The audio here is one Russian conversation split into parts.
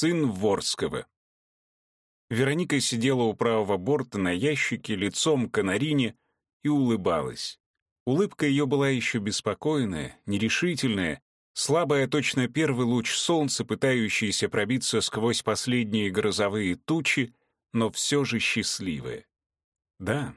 сын Ворского. Вероника сидела у правого борта на ящике лицом к Анарине и улыбалась. Улыбка ее была еще беспокойная, нерешительная, слабая точно первый луч солнца, пытающийся пробиться сквозь последние грозовые тучи, но все же счастливая. Да,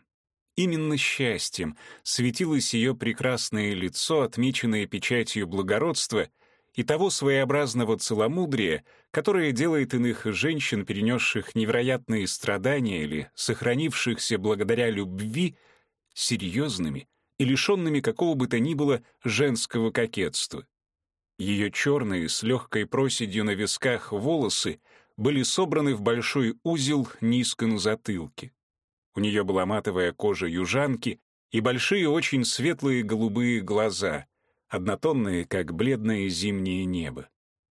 именно счастьем светилось ее прекрасное лицо, отмеченное печатью благородства и того своеобразного целомудрия, которое делает иных женщин, перенесших невероятные страдания или сохранившихся благодаря любви, серьезными и лишенными какого бы то ни было женского кокетства. Ее черные с легкой проседью на висках волосы были собраны в большой узел низко на затылке. У нее была матовая кожа южанки и большие очень светлые голубые глаза, однотонные, как бледное зимнее небо.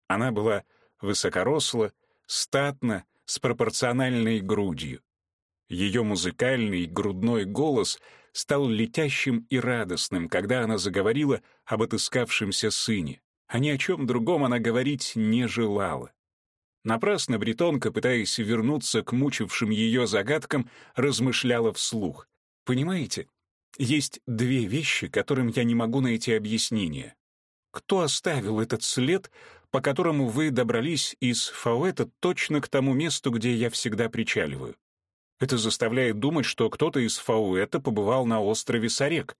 Она была высокоросла, статна, с пропорциональной грудью. Ее музыкальный грудной голос стал летящим и радостным, когда она заговорила об отыскавшемся сыне. А ни о чем другом она говорить не желала. Напрасно бретонка, пытаясь вернуться к мучившим ее загадкам, размышляла вслух. «Понимаете, есть две вещи, которым я не могу найти объяснение. Кто оставил этот след, по которому вы добрались из Фауэта точно к тому месту, где я всегда причаливаю? Это заставляет думать, что кто-то из Фауэта побывал на острове Сарек.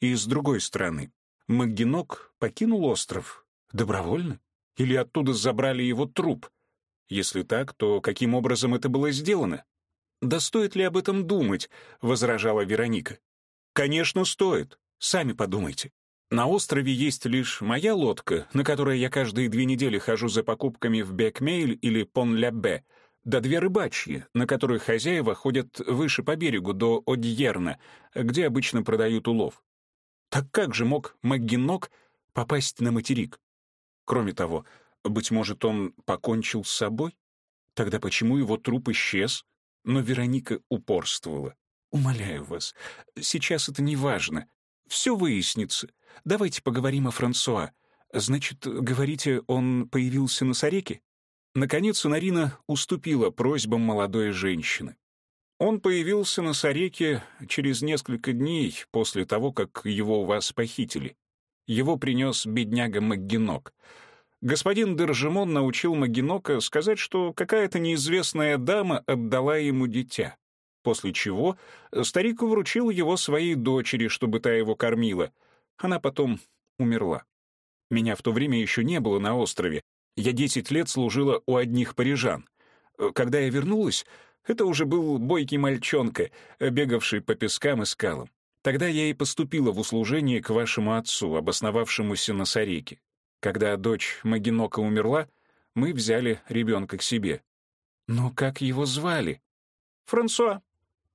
И с другой стороны, Магинок покинул остров добровольно? Или оттуда забрали его труп? Если так, то каким образом это было сделано? «Да стоит ли об этом думать?» — возражала Вероника. «Конечно, стоит. Сами подумайте. На острове есть лишь моя лодка, на которой я каждые две недели хожу за покупками в Бекмейль или Пон-Ля-Бе, да две рыбачьи, на которых хозяева ходят выше по берегу до Одьерна, где обычно продают улов. Так как же мог Магинок попасть на материк? Кроме того, быть может, он покончил с собой? Тогда почему его труп исчез? Но Вероника упорствовала. «Умоляю вас, сейчас это не важно. Все выяснится. Давайте поговорим о Франсуа. Значит, говорите, он появился на Сареке?» Наконец Нарина уступила просьбам молодой женщины. Он появился на Сареке через несколько дней после того, как его у вас похитили. Его принес бедняга Магинок — господин Держимон научил Магинока сказать, что какая-то неизвестная дама отдала ему дитя, после чего старик вручил его своей дочери, чтобы та его кормила. Она потом умерла. Меня в то время еще не было на острове. Я десять лет служила у одних парижан. Когда я вернулась, это уже был бойкий мальчонка, бегавший по пескам и скалам. Тогда я и поступила в услужение к вашему отцу, обосновавшемуся на Сареке. Когда дочь Магинока умерла, мы взяли ребенка к себе. Но как его звали? Франсуа.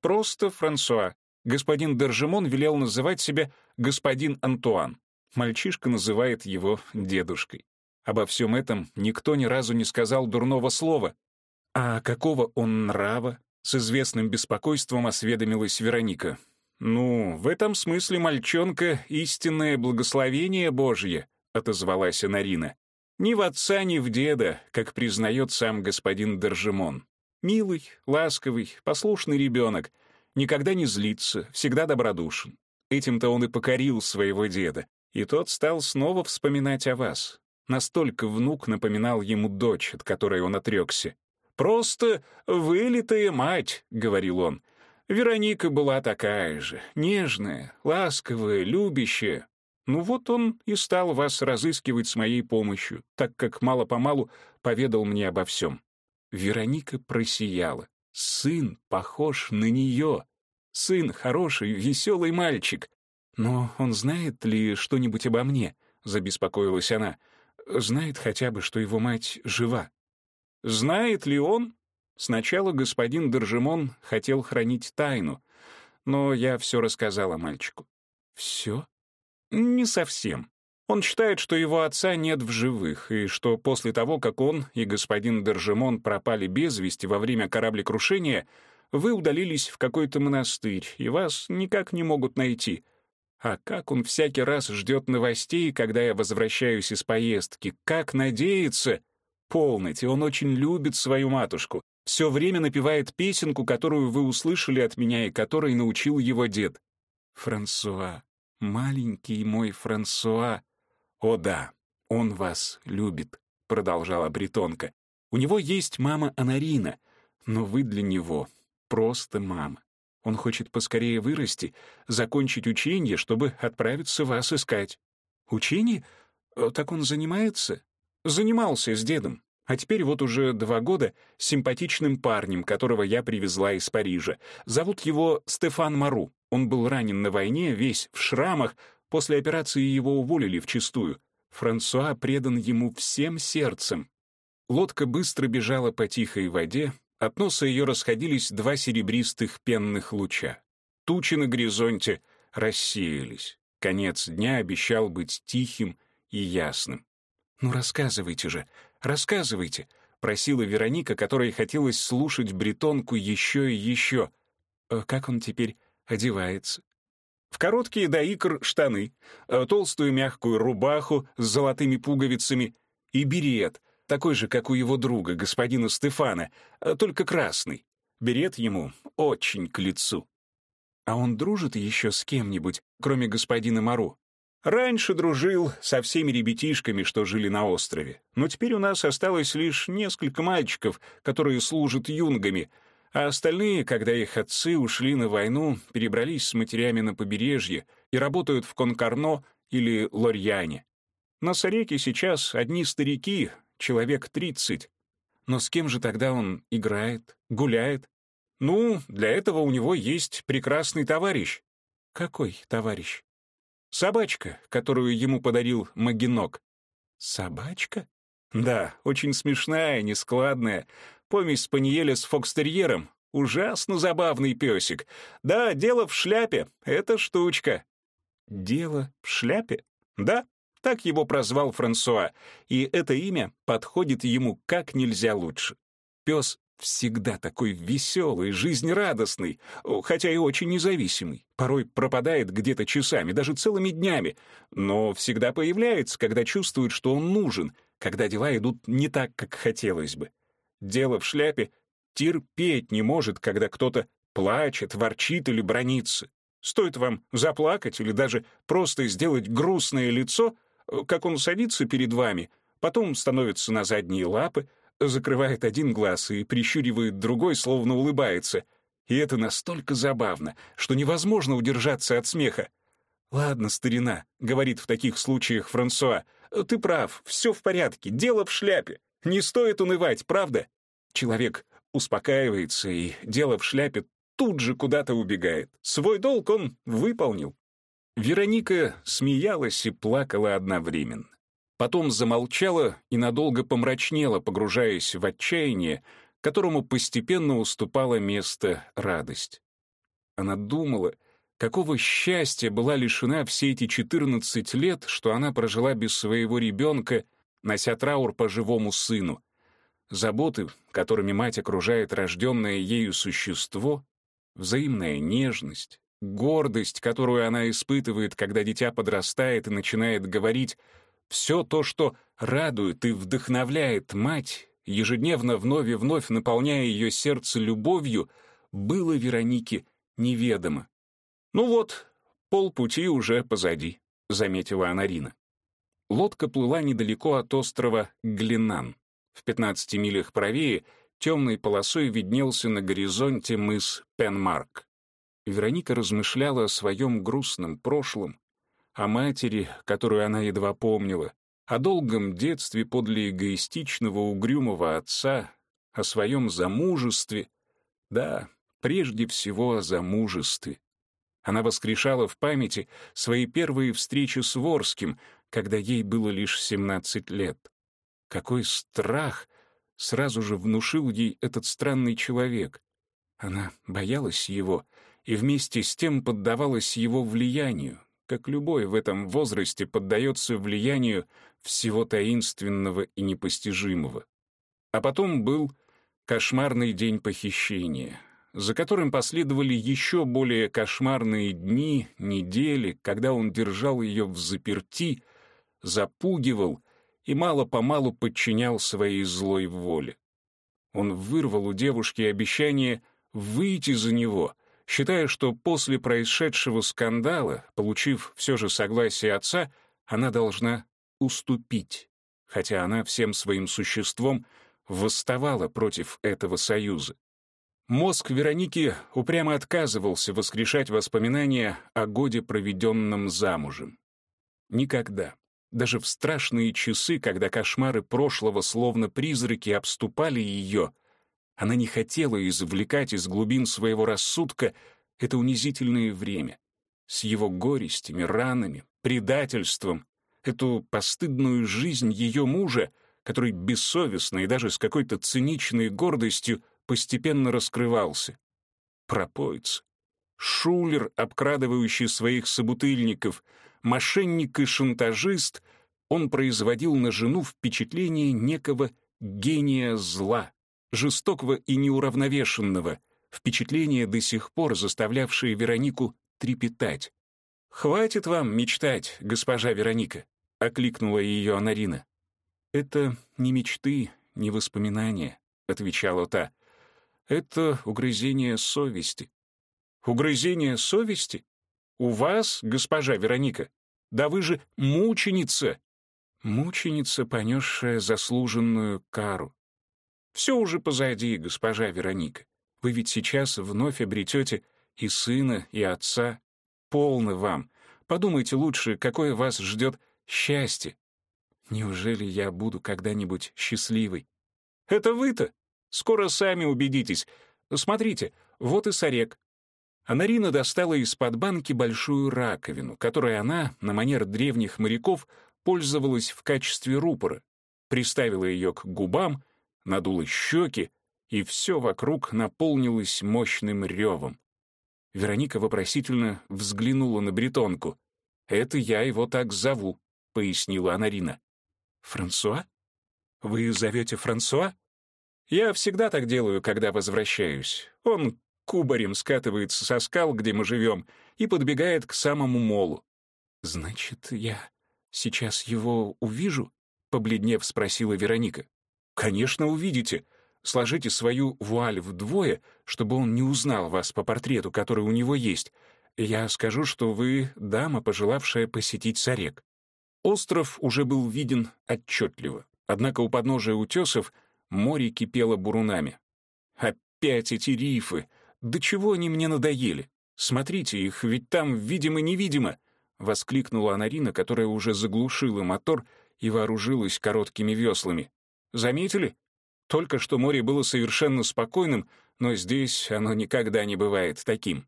Просто Франсуа. Господин Держимон велел называть себя господин Антуан. Мальчишка называет его дедушкой. Обо всем этом никто ни разу не сказал дурного слова. А какого он нрава? С известным беспокойством осведомилась Вероника. «Ну, в этом смысле мальчонка — истинное благословение Божье», — отозвалась Анарина. «Ни в отца, ни в деда, как признает сам господин Держимон. Милый, ласковый, послушный ребенок, никогда не злится, всегда добродушен. Этим-то он и покорил своего деда, и тот стал снова вспоминать о вас. Настолько внук напоминал ему дочь, от которой он отрекся. «Просто вылитая мать», — говорил он. Вероника была такая же, нежная, ласковая, любящая, ну вот он и стал вас разыскивать с моей помощью, так как мало-помалу поведал мне обо всем. Вероника просияла. Сын похож на нее. Сын хороший, веселый мальчик. Но он знает ли что-нибудь обо мне? Забеспокоилась она. Знает хотя бы, что его мать жива. Знает ли он? Сначала господин Держимон хотел хранить тайну, но я все рассказала мальчику. Все? Не совсем. Он считает, что его отца нет в живых, и что после того, как он и господин Держимон пропали без вести во время кораблекрушения, вы удалились в какой-то монастырь, и вас никак не могут найти. А как он всякий раз ждет новостей, когда я возвращаюсь из поездки, как надеется... Полноте, он очень любит свою матушку. Все время напевает песенку, которую вы услышали от меня и которой научил его дед. Франсуа, маленький мой Франсуа. О да, он вас любит, продолжала бретонка. У него есть мама Анарина, но вы для него просто мама. Он хочет поскорее вырасти, закончить учение, чтобы отправиться вас искать. Учение? Э, так он занимается? Занимался с дедом. А теперь вот уже два года с симпатичным парнем, которого я привезла из Парижа. Зовут его Стефан Мару. Он был ранен на войне, весь в шрамах. После операции его уволили вчистую. Франсуа предан ему всем сердцем. Лодка быстро бежала по тихой воде, от носа ее расходились два серебристых пенных луча. Тучи на горизонте рассеялись. Конец дня обещал быть тихим и ясным. «Ну, рассказывайте же, рассказывайте», — просила Вероника, которой хотелось слушать бретонку еще и еще. «Э, «Как он теперь одевается?» В короткие до икр штаны, э, толстую мягкую рубаху с золотыми пуговицами и берет, такой же, как у его друга, господина Стефана, э, только красный. Берет ему очень к лицу. А он дружит еще с кем-нибудь, кроме господина Мару? Раньше дружил со всеми ребятишками, что жили на острове. Но теперь у нас осталось лишь несколько мальчиков, которые служат юнгами, а остальные, когда их отцы ушли на войну, перебрались с матерями на побережье и работают в Конкарно или Лорьяне. На Сареке сейчас одни старики, человек тридцать. Но с кем же тогда он играет, гуляет? Ну, для этого у него есть прекрасный товарищ. Какой товарищ? Собачка, которую ему подарил Магинок. Собачка? Да, очень смешная, нескладная. Помесь спаниеля с фокстерьером. Ужасно забавный песик. Да, дело в шляпе. Это штучка. Дело в шляпе? Да, так его прозвал Франсуа, и это имя подходит ему как нельзя лучше. Пес всегда такой веселый, жизнерадостный, хотя и очень независимый. Порой пропадает где-то часами, даже целыми днями, но всегда появляется, когда чувствует, что он нужен, когда дела идут не так, как хотелось бы. Дело в шляпе терпеть не может, когда кто-то плачет, ворчит или бронится. Стоит вам заплакать или даже просто сделать грустное лицо, как он садится перед вами, потом становится на задние лапы, закрывает один глаз и прищуривает другой, словно улыбается. И это настолько забавно, что невозможно удержаться от смеха. «Ладно, старина», — говорит в таких случаях Франсуа, «ты прав, все в порядке, дело в шляпе. Не стоит унывать, правда?» Человек успокаивается, и дело в шляпе тут же куда-то убегает. Свой долг он выполнил. Вероника смеялась и плакала одновременно. Потом замолчала и надолго помрачнела, погружаясь в отчаяние, которому постепенно уступало место радость. Она думала, какого счастья была лишена все эти 14 лет, что она прожила без своего ребенка, нося траур по живому сыну. Заботы, которыми мать окружает рожденное ею существо, взаимная нежность, гордость, которую она испытывает, когда дитя подрастает и начинает говорить — все то, что радует и вдохновляет мать, ежедневно вновь и вновь наполняя ее сердце любовью, было Веронике неведомо. «Ну вот, полпути уже позади», — заметила Анарина. Лодка плыла недалеко от острова Глинан. В 15 милях правее темной полосой виднелся на горизонте мыс Пенмарк. Вероника размышляла о своем грустном прошлом, о матери, которую она едва помнила, о долгом детстве подле эгоистичного угрюмого отца, о своем замужестве. Да, прежде всего о замужестве. Она воскрешала в памяти свои первые встречи с Ворским, когда ей было лишь 17 лет. Какой страх сразу же внушил ей этот странный человек. Она боялась его и вместе с тем поддавалась его влиянию, как любой в этом возрасте поддается влиянию всего таинственного и непостижимого. А потом был кошмарный день похищения, за которым последовали еще более кошмарные дни, недели, когда он держал ее в заперти, запугивал и мало-помалу подчинял своей злой воле. Он вырвал у девушки обещание выйти за него, считая, что после происшедшего скандала, получив все же согласие отца, она должна уступить, хотя она всем своим существом восставала против этого союза. Мозг Вероники упрямо отказывался воскрешать воспоминания о годе, проведенном замужем. Никогда, даже в страшные часы, когда кошмары прошлого словно призраки обступали ее, она не хотела извлекать из глубин своего рассудка это унизительное время с его горестями, ранами, предательством, эту постыдную жизнь ее мужа, который бессовестно и даже с какой-то циничной гордостью постепенно раскрывался. Пропоиц. Шулер, обкрадывающий своих собутыльников, мошенник и шантажист, он производил на жену впечатление некого гения зла, жестокого и неуравновешенного, впечатление, до сих пор заставлявшее Веронику трепетать. «Хватит вам мечтать, госпожа Вероника», — окликнула ее Анарина. «Это не мечты, не воспоминания», — отвечала та. «Это угрызение совести». «Угрызение совести? У вас, госпожа Вероника? Да вы же мученица!» «Мученица, понесшая заслуженную кару». «Все уже позади, госпожа Вероника. Вы ведь сейчас вновь обретете и сына, и отца. Полно вам. Подумайте лучше, какое вас ждет счастье. Неужели я буду когда-нибудь счастливой? Это вы-то? Скоро сами убедитесь. Смотрите, вот и сорек. Анарина достала из-под банки большую раковину, которой она, на манер древних моряков, пользовалась в качестве рупора, приставила ее к губам, надула щеки, и все вокруг наполнилось мощным ревом. Вероника вопросительно взглянула на бретонку. «Это я его так зову», — пояснила Анарина. «Франсуа? Вы зовете Франсуа?» «Я всегда так делаю, когда возвращаюсь. Он кубарем скатывается со скал, где мы живем, и подбегает к самому молу». «Значит, я сейчас его увижу?» — побледнев спросила Вероника. «Конечно, увидите. Сложите свою вуаль вдвое, чтобы он не узнал вас по портрету, который у него есть. Я скажу, что вы дама, пожелавшая посетить Сарек». Остров уже был виден отчетливо, однако у подножия утесов море кипело бурунами. «Опять эти рифы! Да чего они мне надоели? Смотрите, их ведь там видимо-невидимо!» — воскликнула Анарина, которая уже заглушила мотор и вооружилась короткими веслами. «Заметили? Только что море было совершенно спокойным, но здесь оно никогда не бывает таким.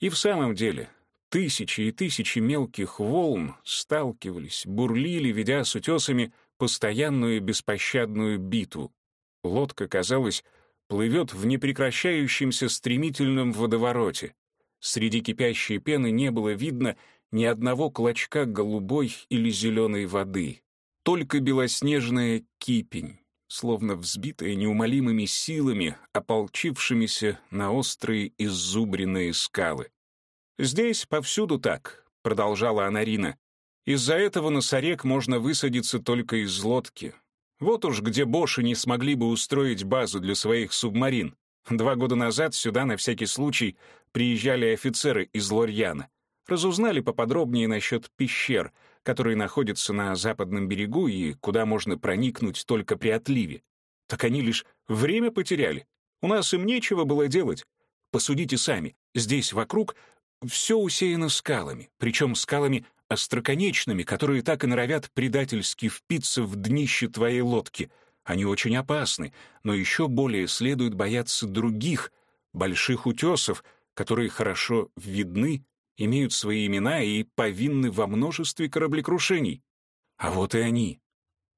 И в самом деле, тысячи и тысячи мелких волн сталкивались, бурлили, ведя с утесами постоянную беспощадную битву. Лодка, казалось, плывет в непрекращающемся стремительном водовороте. Среди кипящей пены не было видно ни одного клочка голубой или зеленой воды, только белоснежная кипень, словно взбитая неумолимыми силами, ополчившимися на острые иззубренные скалы. «Здесь повсюду так», — продолжала Анарина. «Из-за этого на Сарек можно высадиться только из лодки. Вот уж где Боши не смогли бы устроить базу для своих субмарин. Два года назад сюда на всякий случай приезжали офицеры из Лорьяна. Разузнали поподробнее насчет пещер — которые находятся на западном берегу и куда можно проникнуть только при отливе. Так они лишь время потеряли. У нас им нечего было делать. Посудите сами, здесь вокруг все усеяно скалами, причем скалами остроконечными, которые так и норовят предательски впиться в днище твоей лодки. Они очень опасны, но еще более следует бояться других, больших утесов, которые хорошо видны имеют свои имена и повинны во множестве кораблекрушений. А вот и они.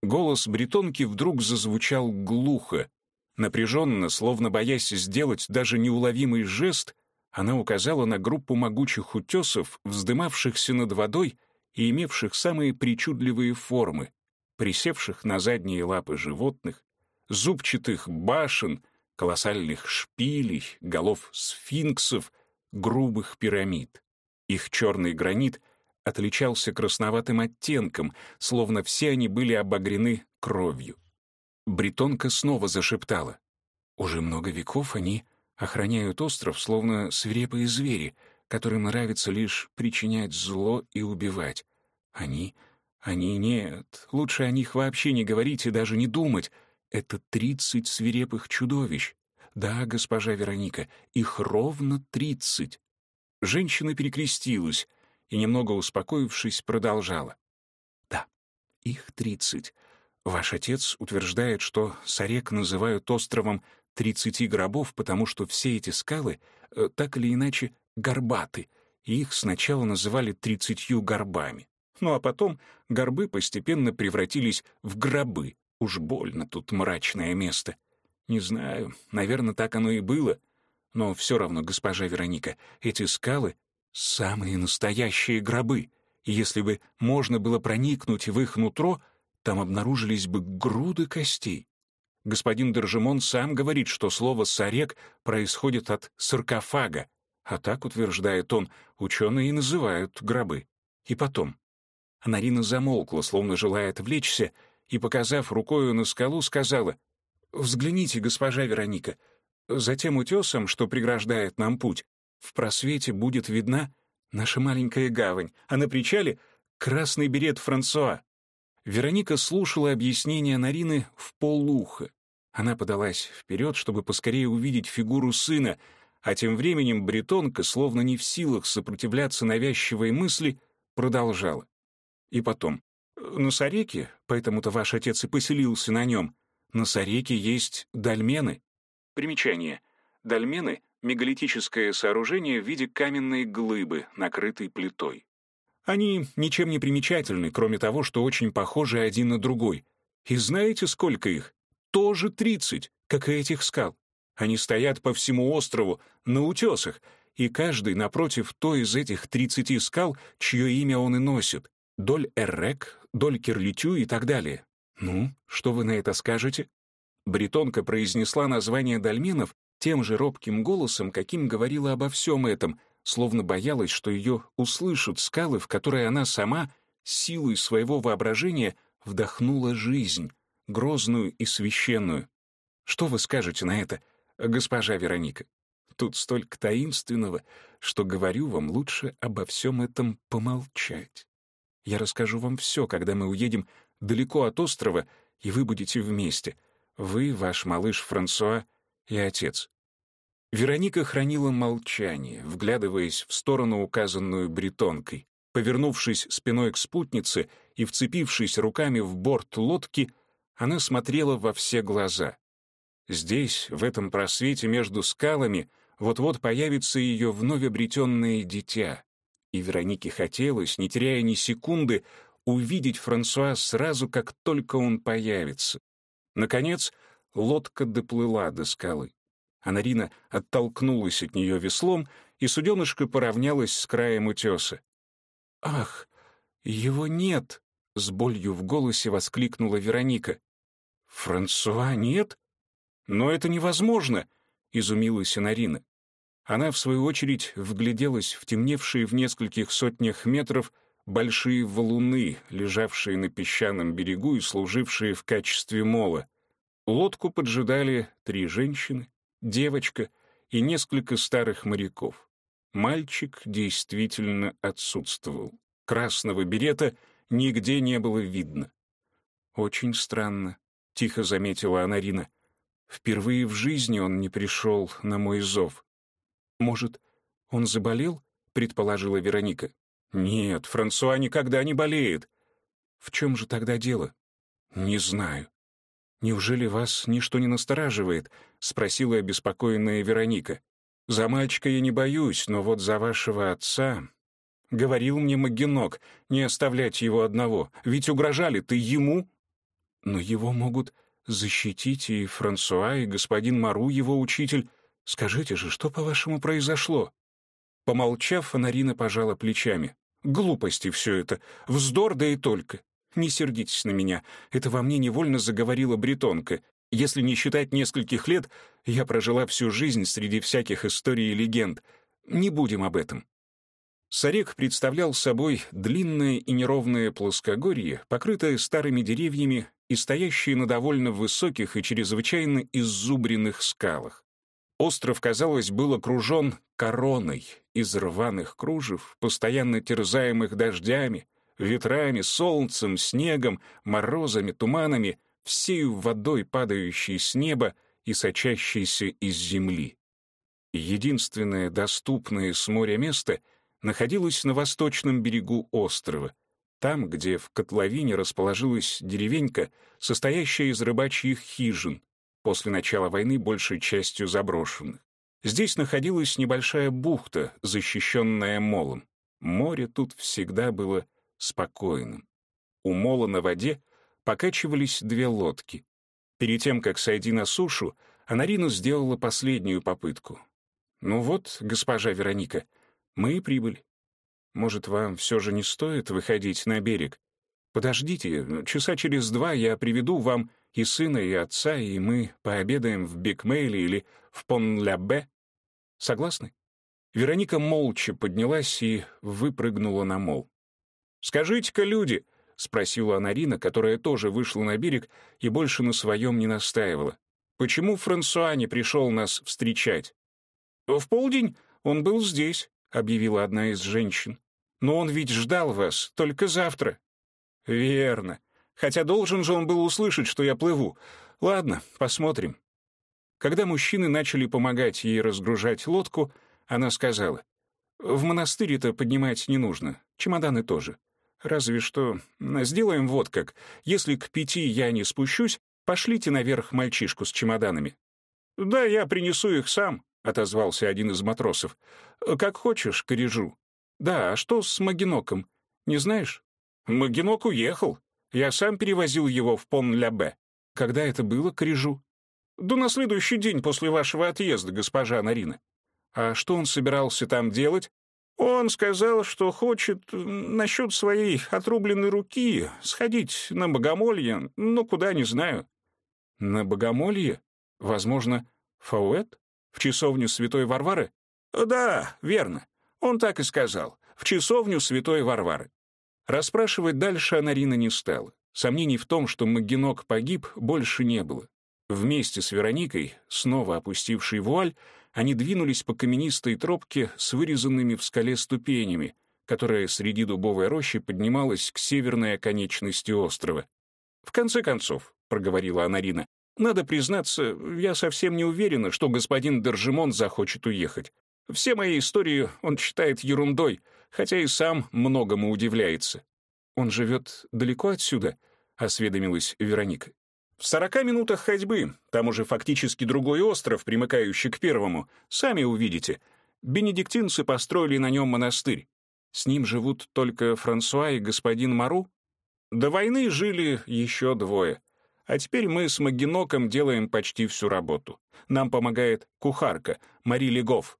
Голос бретонки вдруг зазвучал глухо. Напряженно, словно боясь сделать даже неуловимый жест, она указала на группу могучих утесов, вздымавшихся над водой и имевших самые причудливые формы, присевших на задние лапы животных, зубчатых башен, колоссальных шпилей, голов сфинксов, грубых пирамид. Их черный гранит отличался красноватым оттенком, словно все они были обогрены кровью. Бретонка снова зашептала. «Уже много веков они охраняют остров, словно свирепые звери, которым нравится лишь причинять зло и убивать. Они... они нет. Лучше о них вообще не говорить и даже не думать. Это тридцать свирепых чудовищ. Да, госпожа Вероника, их ровно тридцать. Женщина перекрестилась и, немного успокоившись, продолжала. Да, их тридцать. Ваш отец утверждает, что Сарек называют островом тридцати гробов, потому что все эти скалы э, так или иначе горбаты, и их сначала называли тридцатью горбами. Ну а потом горбы постепенно превратились в гробы. Уж больно тут мрачное место. Не знаю, наверное, так оно и было. Но все равно, госпожа Вероника, эти скалы — самые настоящие гробы. И если бы можно было проникнуть в их нутро, там обнаружились бы груды костей. Господин Держимон сам говорит, что слово «сарек» происходит от саркофага, а так, утверждает он, ученые и называют гробы. И потом. Анарина замолкла, словно желая отвлечься, и, показав рукою на скалу, сказала, «Взгляните, госпожа Вероника, за тем утесом, что преграждает нам путь, в просвете будет видна наша маленькая гавань, а на причале — красный берет Франсуа. Вероника слушала объяснения Нарины в полуха. Она подалась вперед, чтобы поскорее увидеть фигуру сына, а тем временем бретонка, словно не в силах сопротивляться навязчивой мысли, продолжала. И потом, на Сареке, поэтому-то ваш отец и поселился на нем, на Сареке есть дольмены. Примечание. Дольмены — мегалитическое сооружение в виде каменной глыбы, накрытой плитой. Они ничем не примечательны, кроме того, что очень похожи один на другой. И знаете, сколько их? Тоже тридцать, как и этих скал. Они стоят по всему острову, на утесах, и каждый напротив той из этих тридцати скал, чье имя он и носит. Доль Эррек, Доль Кирлитю и так далее. Ну, что вы на это скажете? Бретонка произнесла название дольменов тем же робким голосом, каким говорила обо всем этом — словно боялась, что ее услышат скалы, в которые она сама, силой своего воображения, вдохнула жизнь, грозную и священную. Что вы скажете на это, госпожа Вероника? Тут столько таинственного, что говорю вам лучше обо всем этом помолчать. Я расскажу вам все, когда мы уедем далеко от острова, и вы будете вместе. Вы, ваш малыш Франсуа и отец. Вероника хранила молчание, вглядываясь в сторону, указанную бретонкой. Повернувшись спиной к спутнице и вцепившись руками в борт лодки, она смотрела во все глаза. Здесь, в этом просвете между скалами, вот-вот появится ее вновь обретенное дитя. И Веронике хотелось, не теряя ни секунды, увидеть Франсуа сразу, как только он появится. Наконец, лодка доплыла до скалы. Анарина оттолкнулась от нее веслом, и суденышко поравнялось с краем утеса. «Ах, его нет!» — с болью в голосе воскликнула Вероника. «Франсуа нет? Но это невозможно!» — изумилась Анарина. Она, в свою очередь, вгляделась в темневшие в нескольких сотнях метров большие валуны, лежавшие на песчаном берегу и служившие в качестве мола. Лодку поджидали три женщины, девочка и несколько старых моряков. Мальчик действительно отсутствовал. Красного берета нигде не было видно. «Очень странно», — тихо заметила Анарина. «Впервые в жизни он не пришел на мой зов. Может, он заболел?» — предположила Вероника. «Нет, Франсуа никогда не болеет». «В чем же тогда дело?» «Не знаю. «Неужели вас ничто не настораживает?» — спросила обеспокоенная Вероника. «За мальчика я не боюсь, но вот за вашего отца...» Говорил мне Магенок не оставлять его одного, ведь угрожали ты ему. Но его могут защитить и Франсуа, и господин Мару, его учитель. Скажите же, что, по-вашему, произошло?» Помолчав, Анарина пожала плечами. «Глупости все это, вздор да и только. Не сердитесь на меня, это во мне невольно заговорила бретонка. Если не считать нескольких лет, я прожила всю жизнь среди всяких историй и легенд. Не будем об этом. Сарек представлял собой длинное и неровное плоскогорье, покрытое старыми деревьями и стоящее на довольно высоких и чрезвычайно иззубренных скалах. Остров, казалось, был окружен короной из рваных кружев, постоянно терзаемых дождями, ветрами, солнцем, снегом, морозами, туманами, всею водой, падающей с неба и сочащейся из земли. Единственное доступное с моря место находилось на восточном берегу острова, там, где в котловине расположилась деревенька, состоящая из рыбачьих хижин, после начала войны большей частью заброшенных. Здесь находилась небольшая бухта, защищенная молом. Море тут всегда было спокойным. У мола на воде покачивались две лодки. Перед тем, как сойти на сушу, Анарина сделала последнюю попытку. «Ну вот, госпожа Вероника, мы и прибыли. Может, вам все же не стоит выходить на берег? Подождите, часа через два я приведу вам и сына, и отца, и мы пообедаем в Бикмейле или в Пон-Ля-Бе. Согласны?» Вероника молча поднялась и выпрыгнула на мол. «Скажите-ка, люди!» — спросила Анарина, которая тоже вышла на берег и больше на своем не настаивала. «Почему Франсуа не пришел нас встречать?» «В полдень он был здесь», — объявила одна из женщин. «Но он ведь ждал вас только завтра». «Верно. Хотя должен же он был услышать, что я плыву. Ладно, посмотрим». Когда мужчины начали помогать ей разгружать лодку, она сказала, «В монастырь-то поднимать не нужно, чемоданы тоже. Разве что сделаем вот как. Если к пяти я не спущусь, пошлите наверх мальчишку с чемоданами». «Да, я принесу их сам», — отозвался один из матросов. «Как хочешь, корежу». «Да, а что с Магиноком? Не знаешь?» «Магинок уехал. Я сам перевозил его в Пон-Ля-Бе». «Когда это было, корежу?» «Да на следующий день после вашего отъезда, госпожа Нарина». «А что он собирался там делать?» Он сказал, что хочет насчет своей отрубленной руки сходить на богомолье, но куда не знаю. На богомолье? Возможно, Фауэт? В часовню Святой Варвары? Да, верно. Он так и сказал. В часовню Святой Варвары. Расспрашивать дальше Анарина не стала. Сомнений в том, что Магинок погиб, больше не было. Вместе с Вероникой, снова опустившей вуаль, они двинулись по каменистой тропке с вырезанными в скале ступенями, которая среди дубовой рощи поднималась к северной оконечности острова. «В конце концов», — проговорила Анарина, «надо признаться, я совсем не уверена, что господин Держимон захочет уехать. Все мои истории он считает ерундой, хотя и сам многому удивляется». «Он живет далеко отсюда?» — осведомилась Вероника. В сорока минутах ходьбы, там уже фактически другой остров, примыкающий к первому, сами увидите. Бенедиктинцы построили на нем монастырь. С ним живут только Франсуа и господин Мару. До войны жили еще двое. А теперь мы с Магиноком делаем почти всю работу. Нам помогает кухарка, Мари Легов.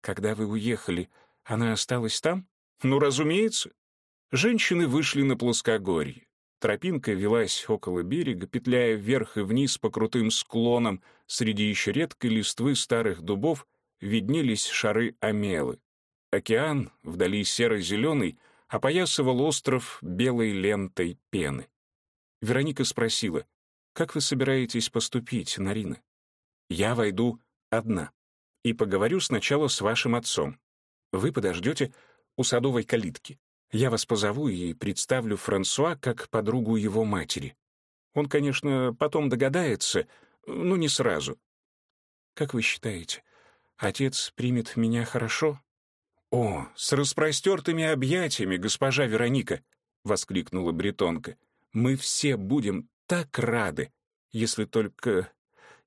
Когда вы уехали, она осталась там? Ну, разумеется. Женщины вышли на плоскогорье. Тропинка велась около берега, петляя вверх и вниз по крутым склонам. Среди еще редкой листвы старых дубов виднелись шары омелы. Океан, вдали серо-зеленый, опоясывал остров белой лентой пены. Вероника спросила, «Как вы собираетесь поступить, Нарина?» «Я войду одна и поговорю сначала с вашим отцом. Вы подождете у садовой калитки. Я вас позову и представлю Франсуа как подругу его матери. Он, конечно, потом догадается, но не сразу. Как вы считаете, отец примет меня хорошо? О, с распростертыми объятиями, госпожа Вероника, воскликнула бретонка. Мы все будем так рады, если только...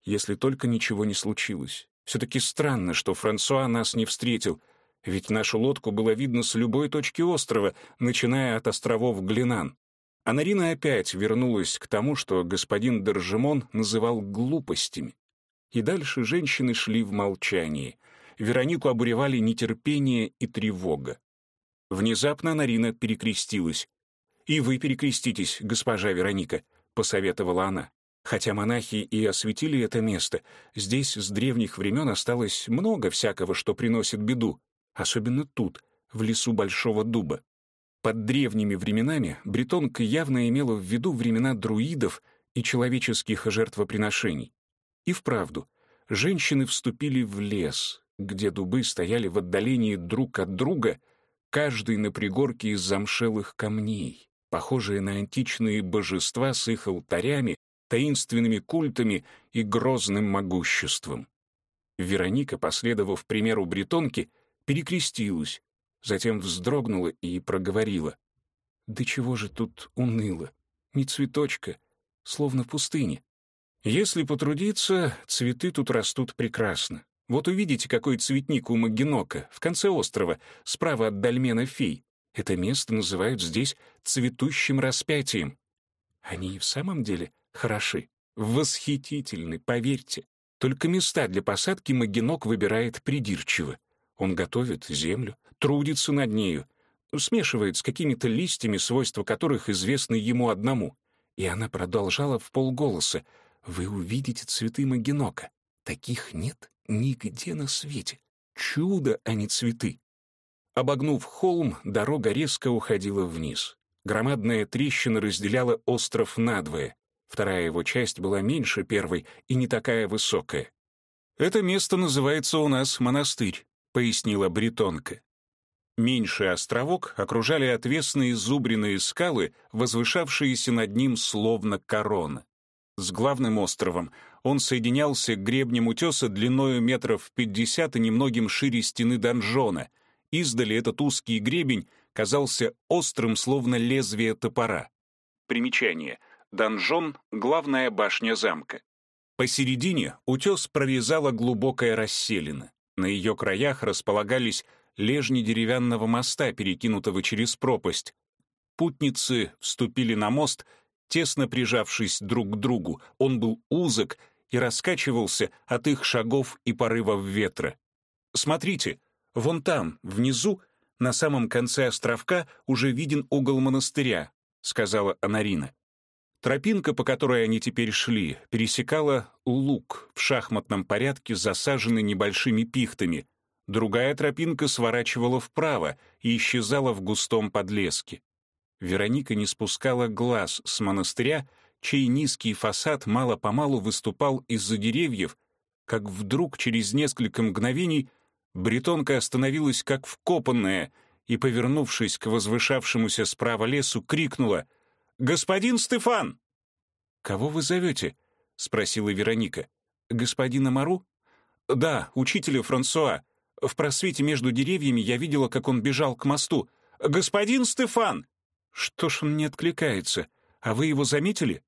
если только ничего не случилось. Все-таки странно, что Франсуа нас не встретил, ведь нашу лодку было видно с любой точки острова, начиная от островов Глинан. А Нарина опять вернулась к тому, что господин Держимон называл глупостями. И дальше женщины шли в молчании. Веронику обуревали нетерпение и тревога. Внезапно Нарина перекрестилась. «И вы перекреститесь, госпожа Вероника», — посоветовала она. Хотя монахи и осветили это место, здесь с древних времен осталось много всякого, что приносит беду. Особенно тут, в лесу Большого Дуба. Под древними временами бретонка явно имела в виду времена друидов и человеческих жертвоприношений. И вправду, женщины вступили в лес, где дубы стояли в отдалении друг от друга, каждый на пригорке из замшелых камней, похожие на античные божества с их алтарями, таинственными культами и грозным могуществом. Вероника, последовав примеру бретонки, перекрестилась, затем вздрогнула и проговорила. «Да чего же тут уныло? Ни цветочка, словно в пустыне. Если потрудиться, цветы тут растут прекрасно. Вот увидите, какой цветник у Магинока, в конце острова, справа от дольмена фей. Это место называют здесь цветущим распятием. Они и в самом деле хороши, восхитительны, поверьте. Только места для посадки Магинок выбирает придирчиво. Он готовит землю, трудится над нею, смешивает с какими-то листьями, свойства которых известны ему одному. И она продолжала в полголоса. «Вы увидите цветы Магинока. Таких нет нигде на свете. Чудо, а не цветы». Обогнув холм, дорога резко уходила вниз. Громадная трещина разделяла остров надвое. Вторая его часть была меньше первой и не такая высокая. «Это место называется у нас монастырь», — пояснила бретонка. Меньший островок окружали отвесные зубренные скалы, возвышавшиеся над ним словно корона. С главным островом он соединялся гребнем утеса длиною метров пятьдесят и немногим шире стены донжона. Издали этот узкий гребень казался острым, словно лезвие топора. Примечание. Донжон — главная башня замка. Посередине утес прорезала глубокая расселина. На ее краях располагались лежни деревянного моста, перекинутого через пропасть. Путницы вступили на мост, тесно прижавшись друг к другу. Он был узок и раскачивался от их шагов и порывов ветра. «Смотрите, вон там, внизу, на самом конце островка уже виден угол монастыря», — сказала Анарина. Тропинка, по которой они теперь шли, пересекала луг в шахматном порядке, засаженный небольшими пихтами, Другая тропинка сворачивала вправо и исчезала в густом подлеске. Вероника не спускала глаз с монастыря, чей низкий фасад мало-помалу выступал из-за деревьев, как вдруг через несколько мгновений бретонка остановилась как вкопанная и, повернувшись к возвышавшемуся справа лесу, крикнула «Господин Стефан!» «Кого вы зовете?» — спросила Вероника. «Господина Мару?» «Да, учителя Франсуа. В просвете между деревьями я видела, как он бежал к мосту. «Господин Стефан!» «Что ж он не откликается? А вы его заметили?»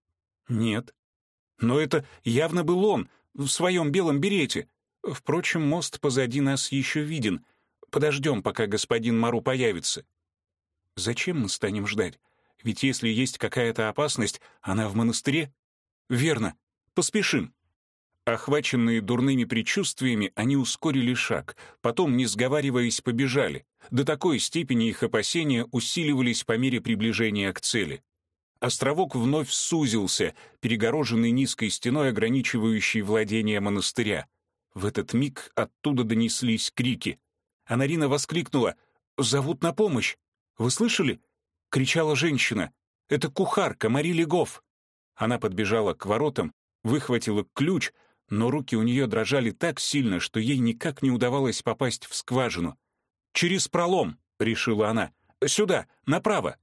«Нет». «Но это явно был он, в своем белом берете. Впрочем, мост позади нас еще виден. Подождем, пока господин Мару появится». «Зачем мы станем ждать? Ведь если есть какая-то опасность, она в монастыре?» «Верно. Поспешим». Охваченные дурными предчувствиями, они ускорили шаг, потом, не сговариваясь, побежали. До такой степени их опасения усиливались по мере приближения к цели. Островок вновь сузился, перегороженный низкой стеной, ограничивающей владение монастыря. В этот миг оттуда донеслись крики. Анарина воскликнула «Зовут на помощь! Вы слышали?» — кричала женщина. «Это кухарка Мари Легов!» Она подбежала к воротам, выхватила ключ — но руки у нее дрожали так сильно, что ей никак не удавалось попасть в скважину. «Через пролом», — решила она, — «сюда, направо».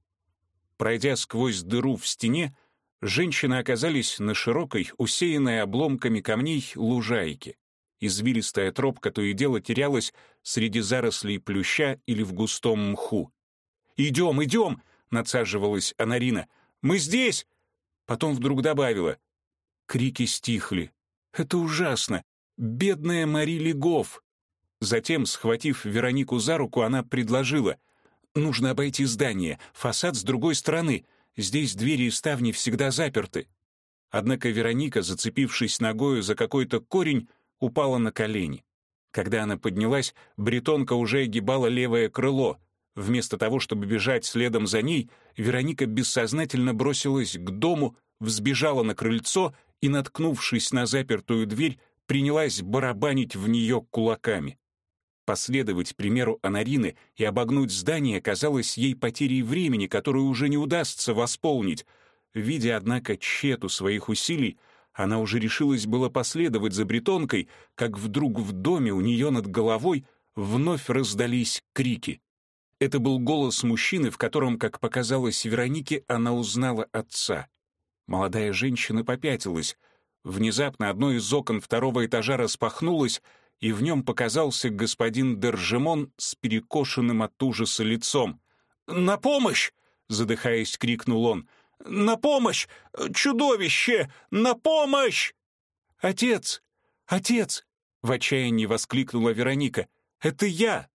Пройдя сквозь дыру в стене, женщины оказались на широкой, усеянной обломками камней лужайке. Извилистая тропка то и дело терялась среди зарослей плюща или в густом мху. «Идем, идем!» — надсаживалась Анарина. «Мы здесь!» Потом вдруг добавила. Крики стихли, это ужасно! Бедная Мари Легов!» Затем, схватив Веронику за руку, она предложила. «Нужно обойти здание, фасад с другой стороны. Здесь двери и ставни всегда заперты». Однако Вероника, зацепившись ногою за какой-то корень, упала на колени. Когда она поднялась, бретонка уже огибала левое крыло. Вместо того, чтобы бежать следом за ней, Вероника бессознательно бросилась к дому, взбежала на крыльцо и, наткнувшись на запертую дверь, принялась барабанить в нее кулаками. Последовать примеру Анарины и обогнуть здание казалось ей потерей времени, которую уже не удастся восполнить. Видя, однако, тщету своих усилий, она уже решилась было последовать за бретонкой, как вдруг в доме у нее над головой вновь раздались крики. Это был голос мужчины, в котором, как показалось Веронике, она узнала отца. Молодая женщина попятилась. Внезапно одно из окон второго этажа распахнулось, и в нем показался господин Держимон с перекошенным от ужаса лицом. «На помощь!» — задыхаясь, крикнул он. «На помощь! Чудовище! На помощь!» «Отец! Отец!» — в отчаянии воскликнула Вероника. «Это я!»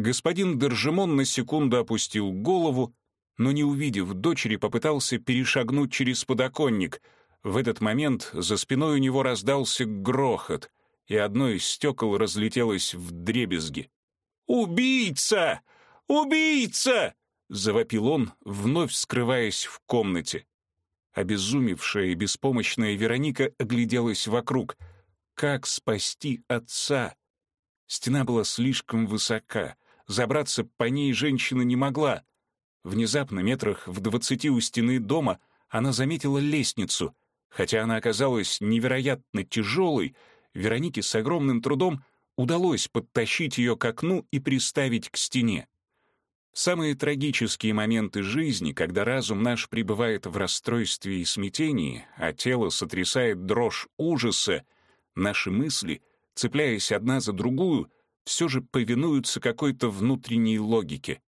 Господин Держимон на секунду опустил голову, но, не увидев дочери, попытался перешагнуть через подоконник. В этот момент за спиной у него раздался грохот, и одно из стекол разлетелось в дребезги. «Убийца! Убийца!» — завопил он, вновь скрываясь в комнате. Обезумевшая и беспомощная Вероника огляделась вокруг. Как спасти отца? Стена была слишком высока. Забраться по ней женщина не могла. Внезапно, метрах в двадцати у стены дома, она заметила лестницу. Хотя она оказалась невероятно тяжелой, Веронике с огромным трудом удалось подтащить ее к окну и приставить к стене. самые трагические моменты жизни, когда разум наш пребывает в расстройстве и смятении, а тело сотрясает дрожь ужаса, наши мысли, цепляясь одна за другую, все же повинуются какой-то внутренней логике.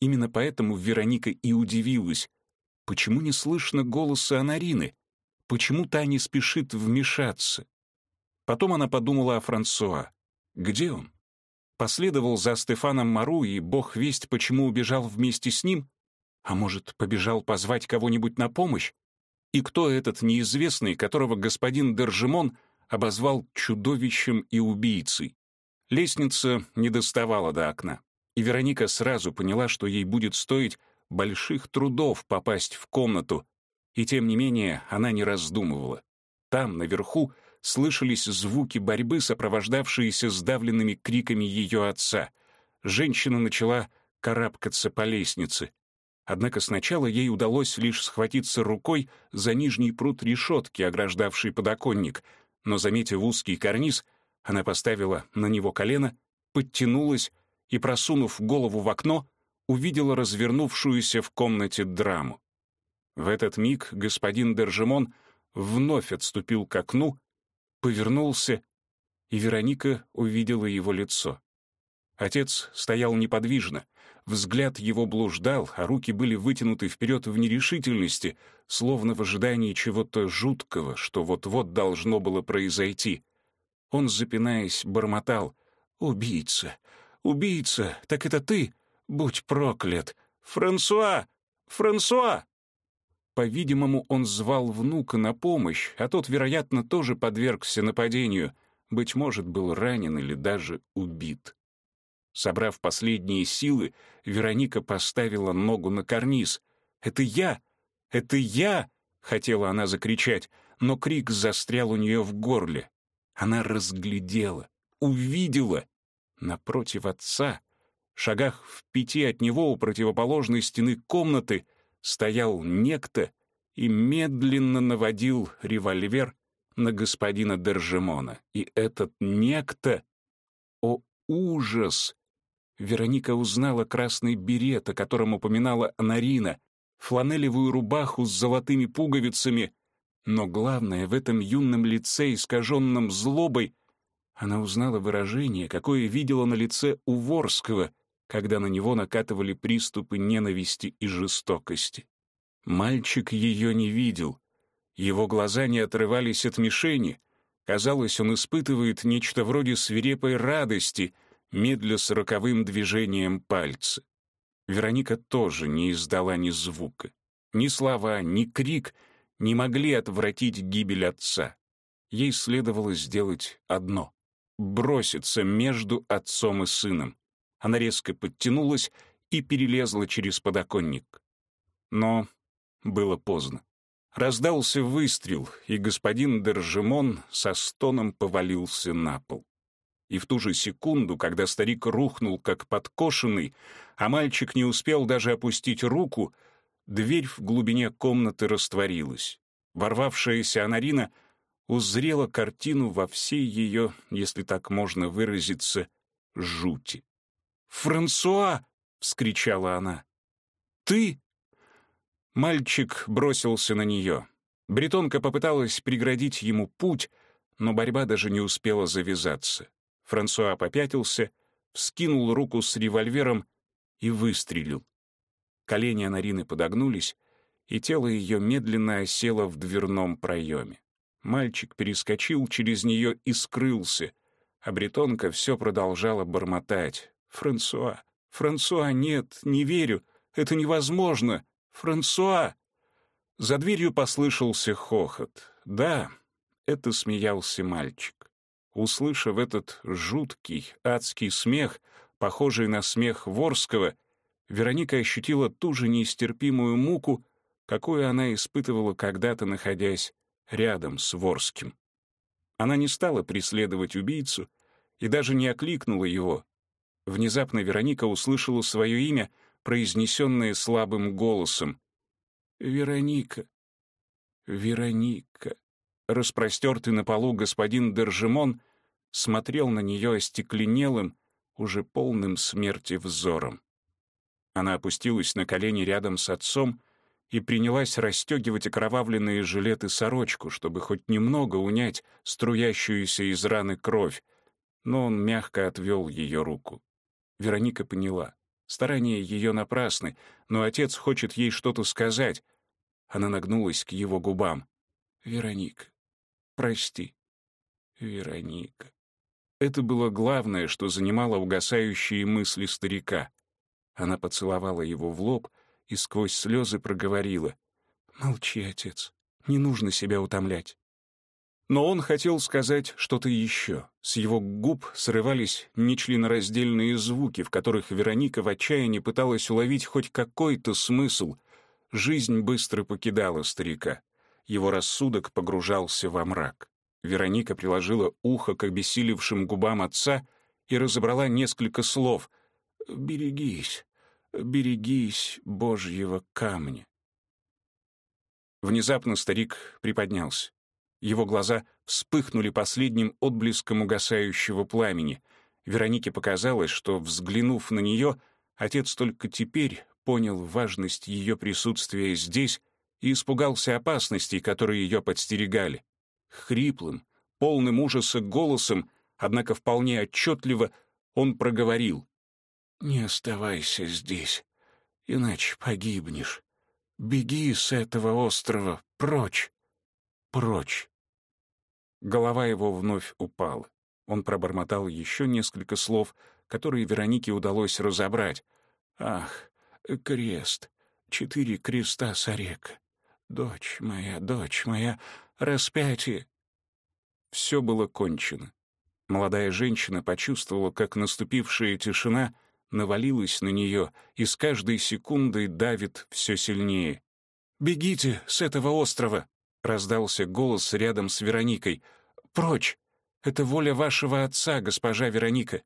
Именно поэтому Вероника и удивилась. Почему не слышно голоса Анарины? Почему та не спешит вмешаться? Потом она подумала о Франсуа. Где он? Последовал за Стефаном Мару, и бог весть, почему убежал вместе с ним? А может, побежал позвать кого-нибудь на помощь? И кто этот неизвестный, которого господин Держимон обозвал чудовищем и убийцей? Лестница не доставала до окна и Вероника сразу поняла, что ей будет стоить больших трудов попасть в комнату, и тем не менее она не раздумывала. Там, наверху, слышались звуки борьбы, сопровождавшиеся сдавленными криками ее отца. Женщина начала карабкаться по лестнице. Однако сначала ей удалось лишь схватиться рукой за нижний прут решетки, ограждавший подоконник, но, заметив узкий карниз, она поставила на него колено, подтянулась и, просунув голову в окно, увидела развернувшуюся в комнате драму. В этот миг господин Держимон вновь отступил к окну, повернулся, и Вероника увидела его лицо. Отец стоял неподвижно, взгляд его блуждал, а руки были вытянуты вперед в нерешительности, словно в ожидании чего-то жуткого, что вот-вот должно было произойти. Он, запинаясь, бормотал «Убийца! «Убийца, так это ты? Будь проклят! Франсуа! Франсуа!» По-видимому, он звал внука на помощь, а тот, вероятно, тоже подвергся нападению, быть может, был ранен или даже убит. Собрав последние силы, Вероника поставила ногу на карниз. «Это я! Это я!» — хотела она закричать, но крик застрял у нее в горле. Она разглядела, увидела Напротив отца, шагах в пяти от него у противоположной стены комнаты, стоял некто и медленно наводил револьвер на господина Держимона. И этот некто... О, ужас! Вероника узнала красный берет, о котором упоминала Анарина, фланелевую рубаху с золотыми пуговицами, но главное в этом юном лице, искаженном злобой, она узнала выражение, какое видела на лице у Ворского, когда на него накатывали приступы ненависти и жестокости. Мальчик ее не видел. Его глаза не отрывались от мишени. Казалось, он испытывает нечто вроде свирепой радости, медля с роковым движением пальца. Вероника тоже не издала ни звука. Ни слова, ни крик не могли отвратить гибель отца. Ей следовало сделать одно броситься между отцом и сыном. Она резко подтянулась и перелезла через подоконник. Но было поздно. Раздался выстрел, и господин Держимон со стоном повалился на пол. И в ту же секунду, когда старик рухнул как подкошенный, а мальчик не успел даже опустить руку, дверь в глубине комнаты растворилась. Ворвавшаяся Анарина узрела картину во всей ее, если так можно выразиться, жути. «Франсуа!» — вскричала она. «Ты?» Мальчик бросился на нее. Бретонка попыталась преградить ему путь, но борьба даже не успела завязаться. Франсуа попятился, вскинул руку с револьвером и выстрелил. Колени Анарины подогнулись, и тело ее медленно осело в дверном проеме. Мальчик перескочил через нее и скрылся, а бретонка все продолжала бормотать. «Франсуа! Франсуа, нет, не верю! Это невозможно! Франсуа!» За дверью послышался хохот. Да, это смеялся мальчик. Услышав этот жуткий, адский смех, похожий на смех Ворского, Вероника ощутила ту же неистерпимую муку, какую она испытывала когда-то, находясь рядом с Ворским. Она не стала преследовать убийцу и даже не окликнула его. Внезапно Вероника услышала свое имя, произнесенное слабым голосом. «Вероника! Вероника!» Распростертый на полу господин Держимон смотрел на нее остекленелым, уже полным смерти взором. Она опустилась на колени рядом с отцом и принялась расстегивать окровавленные жилеты сорочку, чтобы хоть немного унять струящуюся из раны кровь, но он мягко отвел ее руку. Вероника поняла. Старания ее напрасны, но отец хочет ей что-то сказать. Она нагнулась к его губам. «Вероника, прости, Вероника». Это было главное, что занимало угасающие мысли старика. Она поцеловала его в лоб и сквозь слезы проговорила. «Молчи, отец, не нужно себя утомлять». Но он хотел сказать что-то еще. С его губ срывались нечленораздельные звуки, в которых Вероника в отчаянии пыталась уловить хоть какой-то смысл. Жизнь быстро покидала старика. Его рассудок погружался во мрак. Вероника приложила ухо к обессилевшим губам отца и разобрала несколько слов. «Берегись, берегись Божьего камня». Внезапно старик приподнялся. Его глаза вспыхнули последним отблеском угасающего пламени. Веронике показалось, что, взглянув на нее, отец только теперь понял важность ее присутствия здесь и испугался опасностей, которые ее подстерегали. Хриплым, полным ужаса голосом, однако вполне отчетливо, он проговорил. «Не оставайся здесь, иначе погибнешь. Беги с этого острова прочь прочь. Голова его вновь упала. Он пробормотал еще несколько слов, которые Веронике удалось разобрать. «Ах, крест, четыре креста Сарека. Дочь моя, дочь моя, распятие!» Все было кончено. Молодая женщина почувствовала, как наступившая тишина навалилась на нее и с каждой секундой давит все сильнее. «Бегите с этого острова!» Раздался голос рядом с Вероникой. «Прочь! Это воля вашего отца, госпожа Вероника!»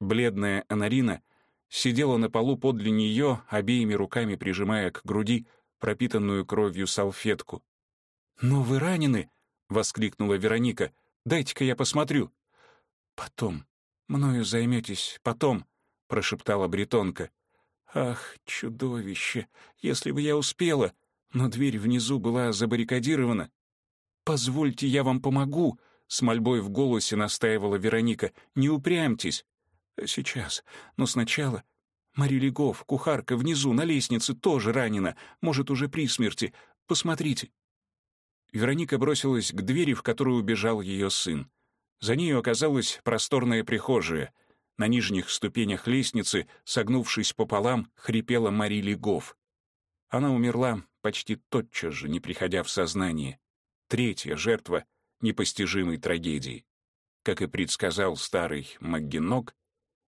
Бледная Анарина сидела на полу подле нее, обеими руками прижимая к груди пропитанную кровью салфетку. «Но вы ранены!» — воскликнула Вероника. «Дайте-ка я посмотрю». «Потом. Мною займетесь потом», — прошептала бретонка. «Ах, чудовище! Если бы я успела!» но дверь внизу была забаррикадирована. «Позвольте, я вам помогу», — с мольбой в голосе настаивала Вероника. «Не упрямьтесь». «Сейчас, но сначала...» Мари Легов, кухарка, внизу, на лестнице, тоже ранена, может, уже при смерти. Посмотрите». Вероника бросилась к двери, в которую убежал ее сын. За нею оказалась просторная прихожая. На нижних ступенях лестницы, согнувшись пополам, хрипела Мари Легов. Она умерла почти тотчас же, не приходя в сознание. Третья жертва непостижимой трагедии. Как и предсказал старый Маггенок,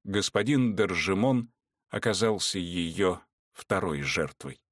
господин Держимон оказался ее второй жертвой.